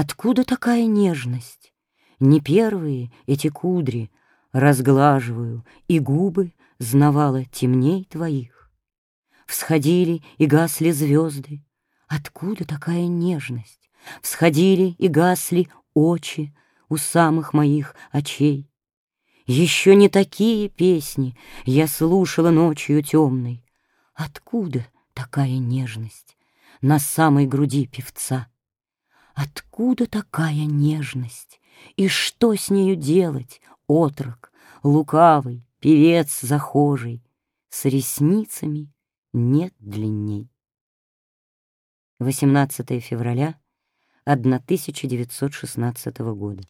Откуда такая нежность? Не первые эти кудри Разглаживаю, и губы знавала темней твоих. Всходили и гасли звезды. Откуда такая нежность? Всходили и гасли очи У самых моих очей. Еще не такие песни Я слушала ночью темной. Откуда такая нежность На самой груди певца? Откуда такая нежность? И что с нею делать, отрок, лукавый, певец захожий, С ресницами нет длинней. 18 февраля 1916 года.